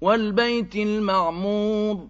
وَالْبَيْتِ الْمَعْمُورِ